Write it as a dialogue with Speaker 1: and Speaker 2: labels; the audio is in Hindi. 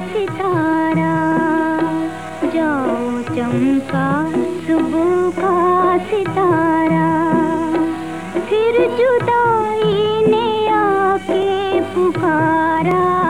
Speaker 1: सितारा जाओ चमका सुबह का सितारा। फिर जुदाई ने आके पुकारा।